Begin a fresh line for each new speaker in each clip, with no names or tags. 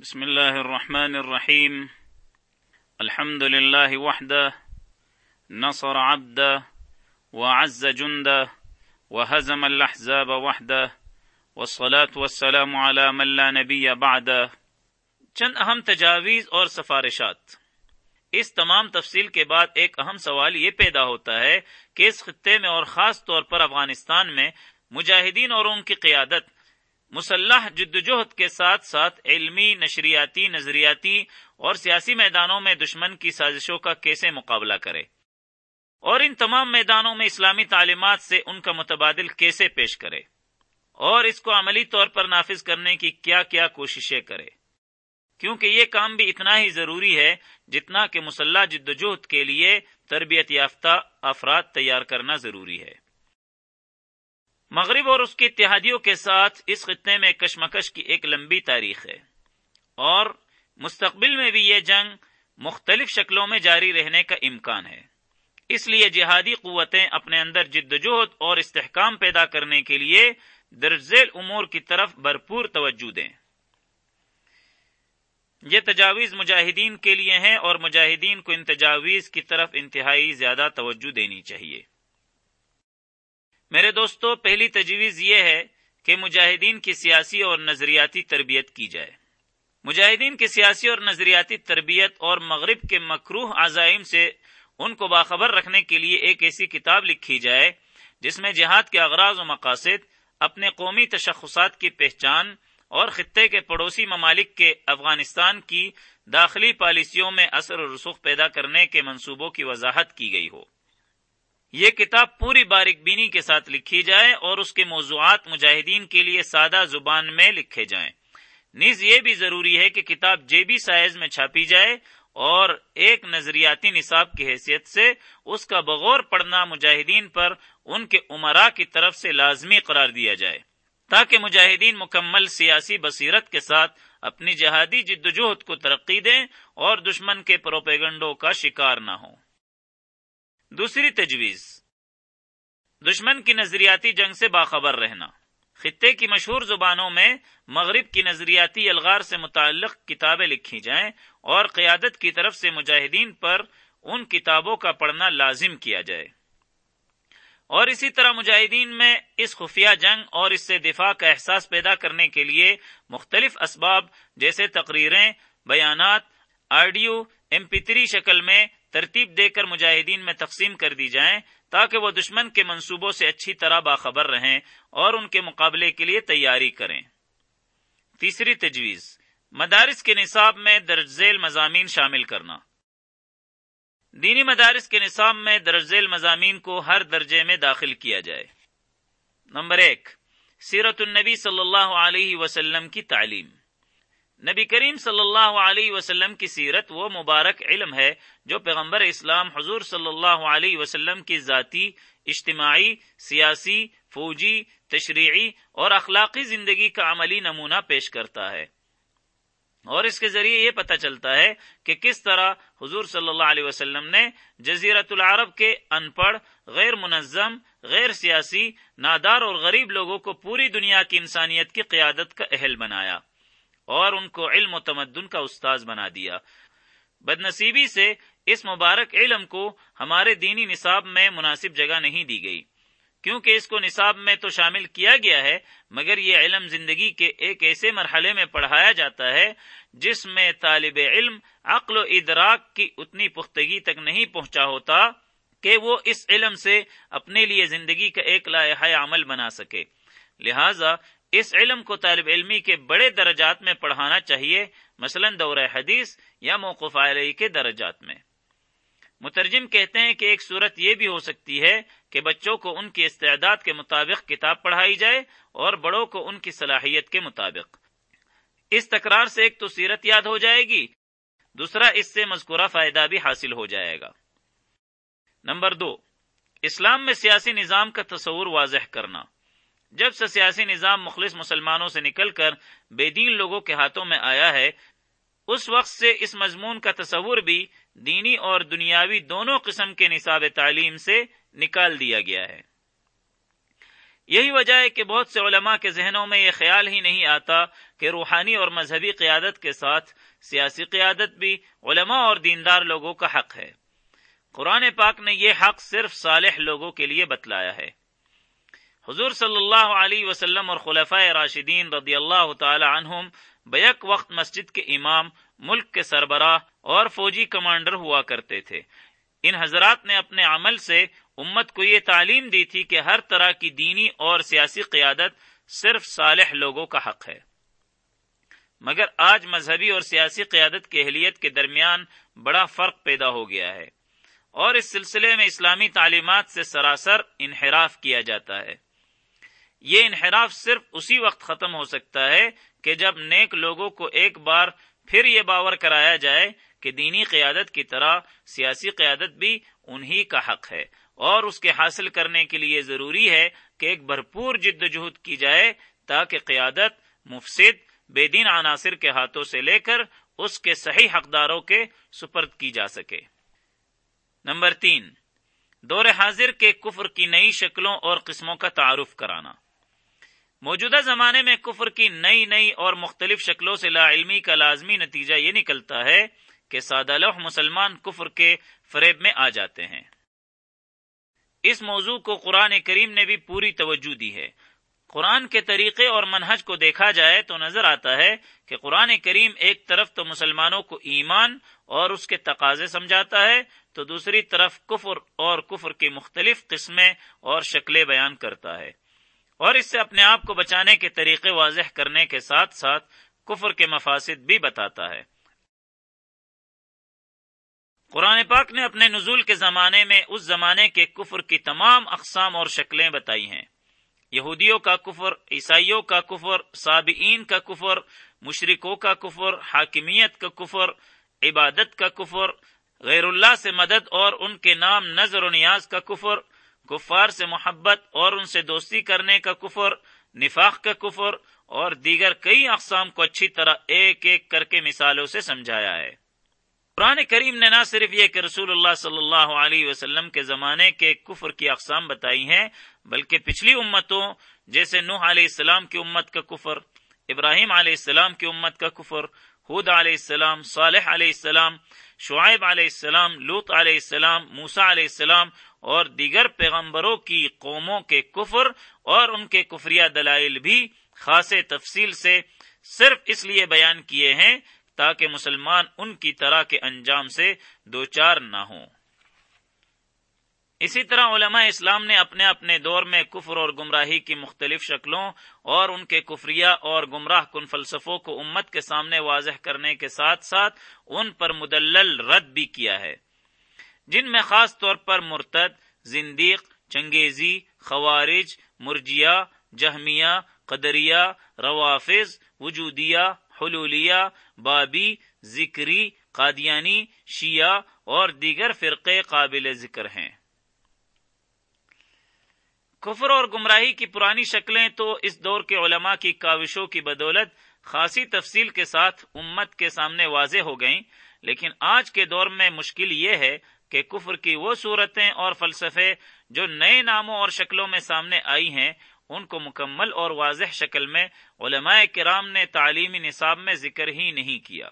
بسم الله الرحمن الرحيم. الحمد لله وحده، نصر عبده، وعز جنده، وهزم الأحزاب وحده، والصلاة والسلام على من لا نبي بعده. چند اہم تجاویز اور سفارشات. اس تمام تفصیل کے بعد ایک اہم سوال یہ پیدا ہوتا ہے کہ اس خطے میں اور خاص طور پر افغانستان میں مجاہدین اور ان کی قیادت مسلح جدوجہد کے ساتھ ساتھ علمی، نشریاتی، نظریاتی اور سیاسی میدانوں میں دشمن کی سازشوں کا کیسے مقابلہ کرے؟ اور ان تمام میدانوں میں اسلامی تعلیمات سے ان کا متبادل کیسے پیش کرے؟ اور اس کو عملی طور پر نافذ کرنے کی کیا کیا کوششیں کرے؟ کیونکہ یہ کام بھی اتنا ہی ضروری ہے جتنا کہ مسلح جدوجہد کے لیے تربیت یافتہ افراد تیار کرنا ضروری ہے۔ مغرب اور اس کے اتحادیوں کے ساتھ اس خطے میں کشمکش کی ایک لمبی تاریخ ہے۔ اور مستقبل میں بھی یہ جنگ مختلف شکلوں میں جاری رہنے کا امکان ہے۔ اس لیے جہادی قوتیں اپنے اندر جد وجہد اور استحکام پیدا کرنے کے لیے درزیل امور کی طرف بھرپور توجہ دیں۔ یہ تجاویز مجاہدین کے لیے ہیں اور مجاہدین کو ان تجاویز کی طرف انتہائی زیادہ توجہ دینی چاہیے۔ میرے دوستو، پہلی تجویز یہ ہے کہ مجاہدین کی سیاسی اور نظریاتی تربیت کی جائے۔ مجاہدین کی سیاسی اور نظریاتی تربیت اور مغرب کے مکروح عزائم سے ان کو باخبر رکھنے کے لیے ایک ایسی کتاب لکھی جائے جس میں جہاد کے اغراض و مقاصد، اپنے قومی تشخصات کی پہچان اور خطے کے پڑوسی ممالک کے افغانستان کی داخلی پالیسیوں میں اثر و رسوخ پیدا کرنے کے منصوبوں کی وضاحت کی گئی ہو۔ یہ کتاب پوری باریک بینی کے ساتھ لکھی جائے اور اس کے موضوعات مجاہدین کے لیے سادہ زبان میں لکھے جائیں۔ نیز یہ بھی ضروری ہے کہ کتاب جیبی سائز میں چھاپی جائے اور ایک نظریاتی نصاب کی حیثیت سے اس کا بغور پڑھنا مجاہدین پر ان کے عمرا کی طرف سے لازمی قرار دیا جائے۔ تاکہ مجاہدین مکمل سیاسی بصیرت کے ساتھ اپنی جہادی جدوجہد کو ترقی دیں اور دشمن کے پروپیگنڈوں کا شکار نہ ہوں۔ دوسری تجویز۔ دشمن کی نظریاتی جنگ سے باخبر رہنا۔ خطے کی مشہور زبانوں میں مغرب کی نظریاتی الغار سے متعلق کتابیں لکھی جائیں اور قیادت کی طرف سے مجاہدین پر ان کتابوں کا پڑھنا لازم کیا جائے۔ اور اسی طرح مجاہدین میں اس خفیہ جنگ اور اس سے دفاع کا احساس پیدا کرنے کے لیے مختلف اسباب جیسے تقریریں، بیانات آڈیو ایم پتری شکل میں ترتیب دے کر مجاہدین میں تقسیم کر دی جائیں تاکہ وہ دشمن کے منصوبوں سے اچھی طرح باخبر رہیں اور ان کے مقابلے کے لیے تیاری کریں۔ تیسری تجویز، مدارس کے نصاب میں درج ذیل مضامین شامل کرنا۔ دینی مدارس کے نصاب میں درج ذیل مضامین کو ہر درجے میں داخل کیا جائے۔ نمبر ایک، سیرت النبی صلی اللہ علیہ وسلم کی تعلیم۔ نبی کریم صلی اللہ علیہ وسلم کی سیرت وہ مبارک علم ہے جو پیغمبر اسلام حضور صلی اللہ علیہ وسلم کی ذاتی، اجتماعی، سیاسی، فوجی، تشریعی اور اخلاقی زندگی کا عملی نمونہ پیش کرتا ہے۔ اور اس کے ذریعے یہ پتہ چلتا ہے کہ کس طرح حضور صلی اللہ علیہ وسلم نے جزیرت العرب کے ان پڑھ، غیر منظم، غیر سیاسی، نادار اور غریب لوگوں کو پوری دنیا کی انسانیت کی قیادت کا اہل بنایا۔ اور ان کو علم و تمدن کا استاذ بنا دیا۔ بد نصیبی سے اس مبارک علم کو ہمارے دینی نصاب میں مناسب جگہ نہیں دی گئی۔ کیونکہ اس کو نصاب میں تو شامل کیا گیا ہے، مگر یہ علم زندگی کے ایک ایسے مرحلے میں پڑھایا جاتا ہے جس میں طالب علم عقل و ادراک کی اتنی پختگی تک نہیں پہنچا ہوتا کہ وہ اس علم سے اپنے لیے زندگی کا ایک لائحہ عمل بنا سکے۔ لہذا اس علم کو طالب علمی کے بڑے درجات میں پڑھانا چاہیے، مثلا دورہ حدیث یا موقف علیہ کے درجات میں۔ مترجم کہتے ہیں کہ ایک صورت یہ بھی ہو سکتی ہے کہ بچوں کو ان کی استعداد کے مطابق کتاب پڑھائی جائے اور بڑوں کو ان کی صلاحیت کے مطابق۔ اس تکرار سے ایک تو سیرت یاد ہو جائے گی، دوسرا اس سے مذکورہ فائدہ بھی حاصل ہو جائے گا۔ نمبر دو، اسلام میں سیاسی نظام کا تصور واضح کرنا۔ جب سے سیاسی نظام مخلص مسلمانوں سے نکل کر بے دین لوگوں کے ہاتھوں میں آیا ہے، اس وقت سے اس مضمون کا تصور بھی دینی اور دنیاوی دونوں قسم کے نصاب تعلیم سے نکال دیا گیا ہے۔ یہی وجہ ہے کہ بہت سے علماء کے ذہنوں میں یہ خیال ہی نہیں آتا کہ روحانی اور مذہبی قیادت کے ساتھ سیاسی قیادت بھی علماء اور دیندار لوگوں کا حق ہے۔ قرآن پاک نے یہ حق صرف صالح لوگوں کے لیے بتلایا ہے۔ حضور صلی اللہ علیہ وسلم اور خلفۂ راشدین رضی اللہ تعالی عنہم بیک وقت مسجد کے امام، ملک کے سربراہ اور فوجی کمانڈر ہوا کرتے تھے۔ ان حضرات نے اپنے عمل سے امت کو یہ تعلیم دی تھی کہ ہر طرح کی دینی اور سیاسی قیادت صرف صالح لوگوں کا حق ہے۔ مگر آج مذہبی اور سیاسی قیادت کی اہلیت کے درمیان بڑا فرق پیدا ہو گیا ہے اور اس سلسلے میں اسلامی تعلیمات سے سراسر انحراف کیا جاتا ہے۔ یہ انحراف صرف اسی وقت ختم ہو سکتا ہے کہ جب نیک لوگوں کو ایک بار پھر یہ باور کرایا جائے کہ دینی قیادت کی طرح سیاسی قیادت بھی انہی کا حق ہے اور اس کے حاصل کرنے کے لیے ضروری ہے کہ ایک بھرپور جد جہد کی جائے تاکہ قیادت مفسد، بے دین عناصر کے ہاتھوں سے لے کر اس کے صحیح حقداروں کے سپرد کی جا سکے۔ نمبر تین، دور حاضر کے کفر کی نئی شکلوں اور قسموں کا تعارف کرانا۔ موجودہ زمانے میں کفر کی نئی نئی اور مختلف شکلوں سے لا علمی کا لازمی نتیجہ یہ نکلتا ہے کہ سادہ لوح مسلمان کفر کے فریب میں آ جاتے ہیں۔ اس موضوع کو قرآن کریم نے بھی پوری توجہ دی ہے۔ قرآن کے طریقے اور منہج کو دیکھا جائے تو نظر آتا ہے کہ قرآن کریم ایک طرف تو مسلمانوں کو ایمان اور اس کے تقاضے سمجھاتا ہے، تو دوسری طرف کفر اور کفر کی مختلف قسمیں اور شکلیں بیان کرتا ہے۔ اور اس سے اپنے آپ کو بچانے کے طریقے واضح کرنے کے ساتھ ساتھ کفر کے مفاسد بھی بتاتا ہے۔ قرآن پاک نے اپنے نزول کے زمانے میں اس زمانے کے کفر کی تمام اقسام اور شکلیں بتائی ہیں۔ یہودیوں کا کفر، عیسائیوں کا کفر سابعین کا کفر، مشرکوں کا کفر، حاکمیت کا کفر، عبادت کا کفر، غیر اللہ سے مدد اور ان کے نام نظر و نیاز کا کفر کفار سے محبت اور ان سے دوستی کرنے کا کفر، نفاق کا کفر اور دیگر کئی اقسام کو اچھی طرح ایک ایک کر کے مثالوں سے سمجھایا ہے۔ قرآن کریم نے نہ صرف یہ کہ رسول اللہ صلی اللہ علیہ وسلم کے زمانے کے کفر کی اقسام بتائی ہیں، بلکہ پچھلی امتوں، جیسے نوح علیہ السلام کی امت کا کفر ابراہیم علیہ السلام کی امت کا کفر حود علیہ السلام، صالح علیہ السلام، شعیب علیہ السلام لوت علیہ السلام موسا علیہ السلام اور دیگر پیغمبروں کی قوموں کے کفر اور ان کے کفریہ دلائل بھی خاص تفصیل سے صرف اس لیے بیان کیے ہیں تاکہ مسلمان ان کی طرح کے انجام سے دوچار نہ ہوں۔ اسی طرح علماء اسلام نے اپنے اپنے دور میں کفر اور گمراہی کی مختلف شکلوں اور ان کے کفریہ اور گمراہ کن فلسفوں کو امت کے سامنے واضح کرنے کے ساتھ ساتھ ان پر مدلل رد بھی کیا ہے۔ جن میں خاص طور پر مرتد، زندیق، چنگیزی، خوارج، مرجیا، جہمیہ، قدریہ، روافظ، وجودیہ، حلولیہ، بابی، ذکری، قادیانی، شیعہ اور دیگر فرقے قابل ذکر ہیں۔ کفر اور گمراہی کی پرانی شکلیں تو اس دور کے علماء کی کاوشوں کی بدولت خاصی تفصیل کے ساتھ امت کے سامنے واضح ہو گئیں۔ لیکن آج کے دور میں مشکل یہ ہے کہ کفر کی وہ صورتیں اور فلسفے جو نئے ناموں اور شکلوں میں سامنے آئی ہیں، ان کو مکمل اور واضح شکل میں علماء کرام نے تعلیمی نصاب میں ذکر ہی نہیں کیا۔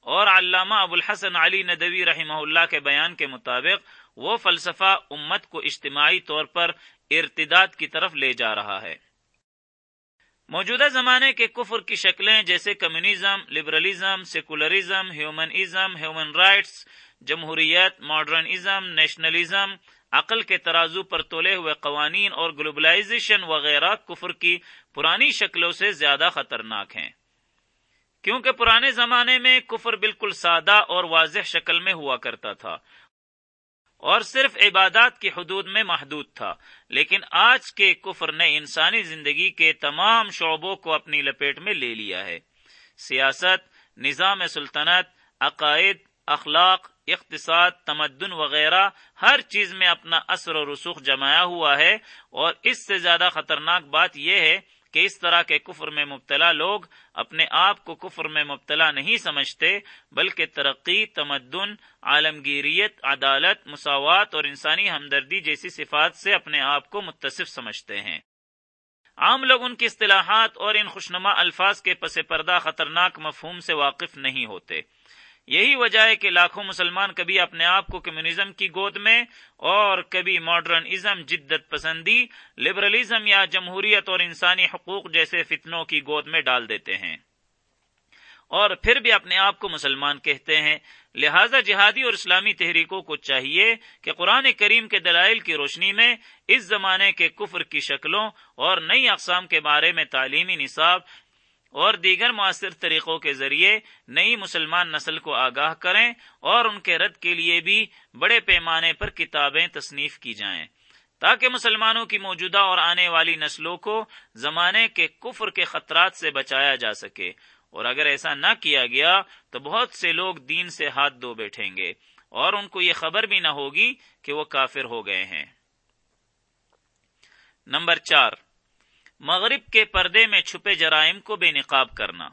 اور علامہ ابو الحسن علی ندوی رحمہ اللہ کے بیان کے مطابق وہ فلسفہ امت کو اجتماعی طور پر ارتداد کی طرف لے جا رہا ہے۔ موجودہ زمانے کے کفر کی شکلیں جیسے communism liberalism secularism humanism human rights, جمہوریت، ماڈرنزم، نیشنلزم، عقل کے ترازو پر تولے ہوئے قوانین اور گلوبلائزیشن وغیرہ کفر کی پرانی شکلوں سے زیادہ خطرناک ہیں۔ کیونکہ پرانے زمانے میں کفر بالکل سادہ اور واضح شکل میں ہوا کرتا تھا۔ اور صرف عبادات کی حدود میں محدود تھا۔ لیکن آج کے کفر نے انسانی زندگی کے تمام شعبوں کو اپنی لپیٹ میں لے لیا ہے۔ سیاست، نظام سلطنت، عقائد، اخلاق، اقتصاد، تمدن وغیرہ ہر چیز میں اپنا اثر و رسوخ جمایا ہوا ہے۔ اور اس سے زیادہ خطرناک بات یہ ہے کہ اس طرح کے کفر میں مبتلا لوگ اپنے آپ کو کفر میں مبتلا نہیں سمجھتے، بلکہ ترقی، تمدن، عالمگیریت، عدالت، مساوات اور انسانی ہمدردی جیسی صفات سے اپنے آپ کو متصف سمجھتے ہیں۔ عام لوگ ان کی اصطلاحات اور ان خوشنما الفاظ کے پس پردہ خطرناک مفہوم سے واقف نہیں ہوتے۔ یہی وجہ ہے کہ لاکھوں مسلمان کبھی اپنے آپ کو کمیونزم کی گود میں اور کبھی ماڈرن ازم جدت پسندی لبرلزم یا جمہوریت اور انسانی حقوق جیسے فتنوں کی گود میں ڈال دیتے ہیں۔ اور پھر بھی اپنے آپ کو مسلمان کہتے ہیں۔ لہذا جہادی اور اسلامی تحریکوں کو چاہیے کہ قرآن کریم کے دلائل کی روشنی میں اس زمانے کے کفر کی شکلوں اور نئی اقسام کے بارے میں تعلیمی نصاب اور دیگر مؤثر طریقوں کے ذریعے نئی مسلمان نسل کو آگاہ کریں اور ان کے رد کے لیے بھی بڑے پیمانے پر کتابیں تصنیف کی جائیں۔ تاکہ مسلمانوں کی موجودہ اور آنے والی نسلوں کو زمانے کے کفر کے خطرات سے بچایا جا سکے۔ اور اگر ایسا نہ کیا گیا تو بہت سے لوگ دین سے ہاتھ دو بیٹھیں گے اور ان کو یہ خبر بھی نہ ہوگی کہ وہ کافر ہو گئے ہیں۔ نمبر چار مغرب کے پردے میں چھپے جرائم کو بے نقاب کرنا۔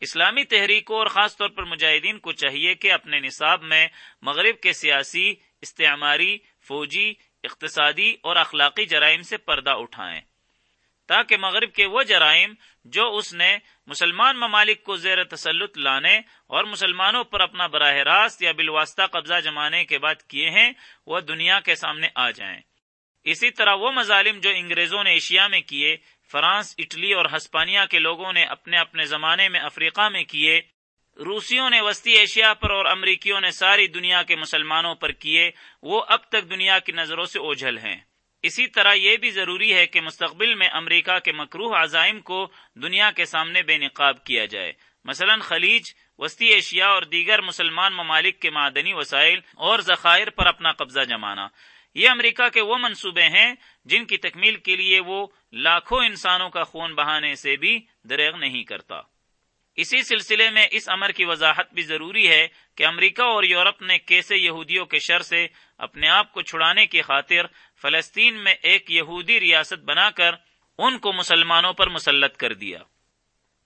اسلامی تحریکوں اور خاص طور پر مجاہدین کو چاہیے کہ اپنے نصاب میں مغرب کے سیاسی، استعماری، فوجی، اقتصادی اور اخلاقی جرائم سے پردہ اٹھائیں۔ تاکہ مغرب کے وہ جرائم جو اس نے مسلمان ممالک کو زیر تسلط لانے اور مسلمانوں پر اپنا براہ راست یا بالواسطہ قبضہ جمانے کے بعد کیے ہیں، وہ دنیا کے سامنے آ جائیں۔ اسی طرح وہ مظالم جو انگریزوں نے ایشیا میں کیے، فرانس، اٹلی اور ہسپانیہ کے لوگوں نے اپنے اپنے زمانے میں افریقہ میں کیے، روسیوں نے وسطی ایشیا پر اور امریکیوں نے ساری دنیا کے مسلمانوں پر کیے، وہ اب تک دنیا کی نظروں سے اوجھل ہیں۔ اسی طرح یہ بھی ضروری ہے کہ مستقبل میں امریکہ کے مکروح عزائم کو دنیا کے سامنے بے نقاب کیا جائے۔ مثلا خلیج، وسطی ایشیا اور دیگر مسلمان ممالک کے معدنی وسائل اور ذخائر پر اپنا قبضہ جمانا۔ یہ امریکہ کے وہ منصوبے ہیں جن کی تکمیل کے لیے وہ لاکھوں انسانوں کا خون بہانے سے بھی دریغ نہیں کرتا۔ اسی سلسلے میں اس امر کی وضاحت بھی ضروری ہے کہ امریکہ اور یورپ نے کیسے یہودیوں کے شر سے اپنے آپ کو چھڑانے کی خاطر فلسطین میں ایک یہودی ریاست بنا کر ان کو مسلمانوں پر مسلط کر دیا۔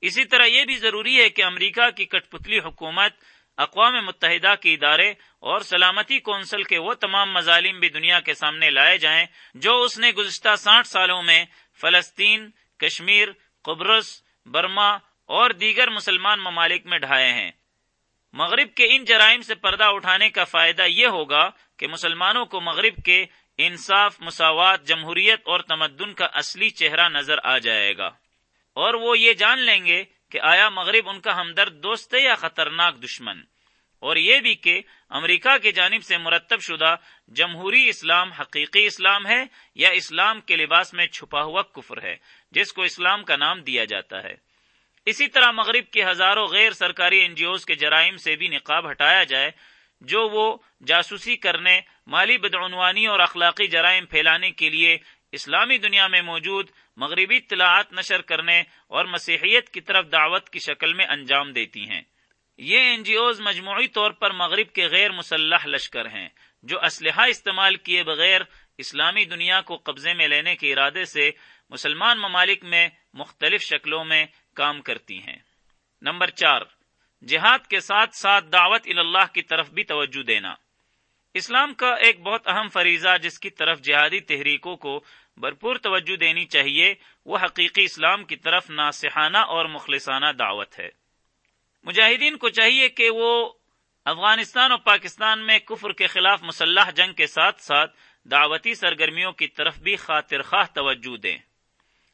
اسی طرح یہ بھی ضروری ہے کہ امریکہ کی کٹ پتلی حکومت اقوام متحدہ کے ادارے اور سلامتی کونسل کے وہ تمام مظالم بھی دنیا کے سامنے لائے جائیں جو اس نے گزشتہ ساٹھ سالوں میں فلسطین، کشمیر، قبرص، برما اور دیگر مسلمان ممالک میں ڈھائے ہیں۔ مغرب کے ان جرائم سے پردہ اٹھانے کا فائدہ یہ ہوگا کہ مسلمانوں کو مغرب کے انصاف، مساوات، جمہوریت اور تمدن کا اصلی چہرہ نظر آ جائے گا۔ اور وہ یہ جان لیں گے کہ آیا مغرب ان کا ہمدرد دوست ہے یا خطرناک دشمن؟ اور یہ بھی کہ امریکہ کی جانب سے مرتب شدہ جمہوری اسلام حقیقی اسلام ہے یا اسلام کے لباس میں چھپا ہوا کفر ہے، جس کو اسلام کا نام دیا جاتا ہے۔ اسی طرح مغرب کے ہزاروں غیر سرکاری این جی اوز کے جرائم سے بھی نقاب ہٹایا جائے، جو وہ جاسوسی کرنے، مالی بدعنوانی اور اخلاقی جرائم پھیلانے کے لیے اسلامی دنیا میں موجود مغربی اطلاعات نشر کرنے اور مسیحیت کی طرف دعوت کی شکل میں انجام دیتی ہیں۔ یہ این جی اوز مجموعی طور پر مغرب کے غیر مسلح لشکر ہیں، جو اسلحہ استعمال کیے بغیر اسلامی دنیا کو قبضے میں لینے کے ارادے سے مسلمان ممالک میں مختلف شکلوں میں کام کرتی ہیں۔ نمبر چار، جہاد کے ساتھ ساتھ دعوت اللہ کی طرف بھی توجہ دینا۔ اسلام کا ایک بہت اہم فریضہ جس کی طرف جہادی تحریکوں کو بھرپور توجہ دینی چاہیے، وہ حقیقی اسلام کی طرف ناسحانہ اور مخلصانہ دعوت ہے۔ مجاہدین کو چاہیے کہ وہ افغانستان اور پاکستان میں کفر کے خلاف مسلح جنگ کے ساتھ ساتھ دعوتی سرگرمیوں کی طرف بھی خاطر خواہ توجہ دیں۔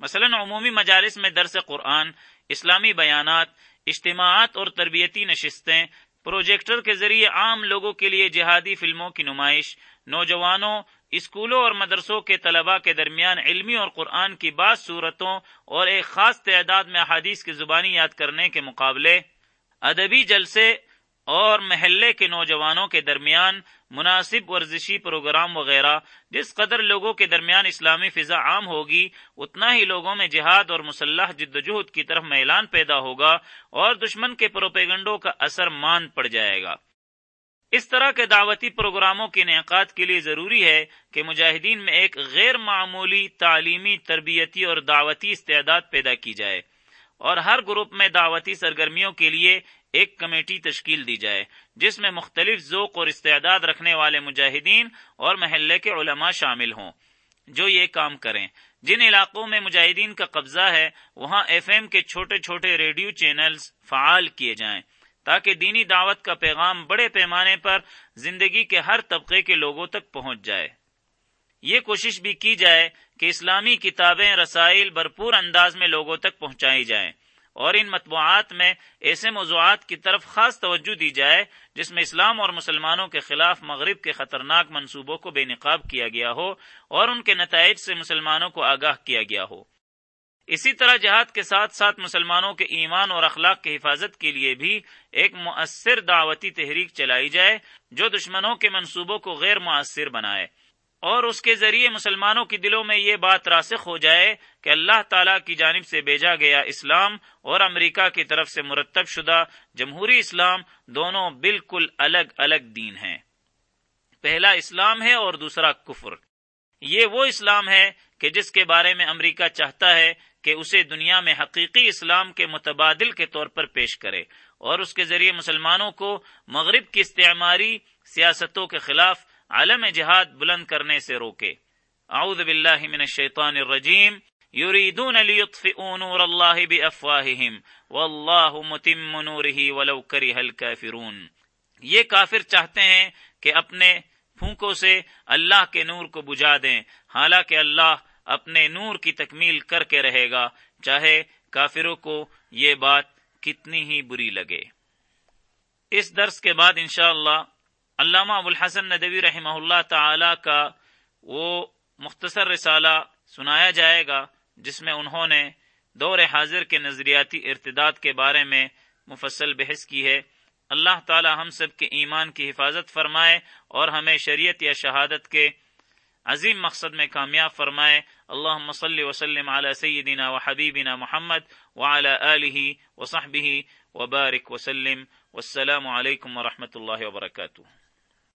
مثلا عمومی مجالس میں درس قرآن، اسلامی بیانات، اجتماعات اور تربیتی نشستیں پروجیکٹر کے ذریعے عام لوگوں کے لیے جہادی فلموں کی نمائش، نوجوانوں، اسکولوں اور مدرسوں کے طلباء کے درمیان علمی اور قرآن کی بعض صورتوں اور ایک خاص تعداد میں حادیث کی زبانی یاد کرنے کے مقابلے۔ ادبی جلسے اور محلے کے نوجوانوں کے درمیان مناسب ورزشی پروگرام وغیرہ، جس قدر لوگوں کے درمیان اسلامی فضا عام ہوگی، اتنا ہی لوگوں میں جہاد اور مسلح جدوجہد کی طرف میلان پیدا ہوگا اور دشمن کے پروپیگنڈوں کا اثر مان پڑ جائے گا۔ اس طرح کے دعوتی پروگراموں کے انعقاد کے لیے ضروری ہے کہ مجاہدین میں ایک غیر معمولی تعلیمی، تربیتی اور دعوتی استعداد پیدا کی جائے۔ اور ہر گروپ میں دعوتی سرگرمیوں کے لیے ایک کمیٹی تشکیل دی جائے، جس میں مختلف ذوق اور استعداد رکھنے والے مجاہدین اور محلے کے علماء شامل ہوں۔ جو یہ کام کریں، جن علاقوں میں مجاہدین کا قبضہ ہے، وہاں ایف ایم کے چھوٹے چھوٹے ریڈیو چینلز فعال کیے جائیں، تاکہ دینی دعوت کا پیغام بڑے پیمانے پر زندگی کے ہر طبقے کے لوگوں تک پہنچ جائے۔ یہ کوشش بھی کی جائے کہ اسلامی کتابیں رسائل بھرپور انداز میں لوگوں تک پہنچائی جائیں اور ان مطبوعات میں ایسے موضوعات کی طرف خاص توجہ دی جائے جس میں اسلام اور مسلمانوں کے خلاف مغرب کے خطرناک منصوبوں کو بے نقاب کیا گیا ہو اور ان کے نتائج سے مسلمانوں کو آگاہ کیا گیا ہو۔ اسی طرح جہاد کے ساتھ ساتھ مسلمانوں کے ایمان اور اخلاق کی حفاظت کے لیے بھی ایک مؤثر دعوتی تحریک چلائی جائے جو دشمنوں کے منصوبوں کو غیر مؤثر بنائے۔ اور اس کے ذریعے مسلمانوں کی دلوں میں یہ بات راسخ ہو جائے کہ اللہ تعالی کی جانب سے بھیجا گیا اسلام اور امریکہ کی طرف سے مرتب شدہ جمہوری اسلام دونوں بالکل الگ الگ دین ہیں۔ پہلا اسلام ہے اور دوسرا کفر۔ یہ وہ اسلام ہے کہ جس کے بارے میں امریکہ چاہتا ہے کہ اسے دنیا میں حقیقی اسلام کے متبادل کے طور پر پیش کرے اور اس کے ذریعے مسلمانوں کو مغرب کی استعماری سیاستوں کے خلاف عالم جہاد بلند کرنے سے روکے۔ اعوذ باللہ من الشیطان الرجیم۔ یریدون لیطفئوا نور اللہ بافواہہم۔ واللہ متم نورہ ولو کرہ الکافرون۔ یہ کافر چاہتے ہیں کہ اپنے پھونکوں سے اللہ کے نور کو بجھا دیں۔ حالانکہ اللہ اپنے نور کی تکمیل کر کے رہے گا۔ چاہے کافروں کو یہ بات کتنی ہی بری لگے۔ اس درس کے بعد انشاءاللہ اللہ علامہ ابوالحسن ندوی رحمہ اللہ تعالی کا وہ مختصر رسالہ سنایا جائے گا، جس میں انہوں نے دور حاضر کے نظریاتی ارتداد کے بارے میں مفصل بحث کی ہے۔ اللہ تعالی ہم سب کے ایمان کی حفاظت فرمائے اور ہمیں شریعت یا شہادت کے عظیم مقصد میں کامیاب فرمائے۔ اللہ مسلی وسلم علی سیدنا و حبیبنا محمد وعلى آلہ وصحبہ وبارک وسلم۔ والسلام علیکم ورحمۃ اللہ وبرکاتہ۔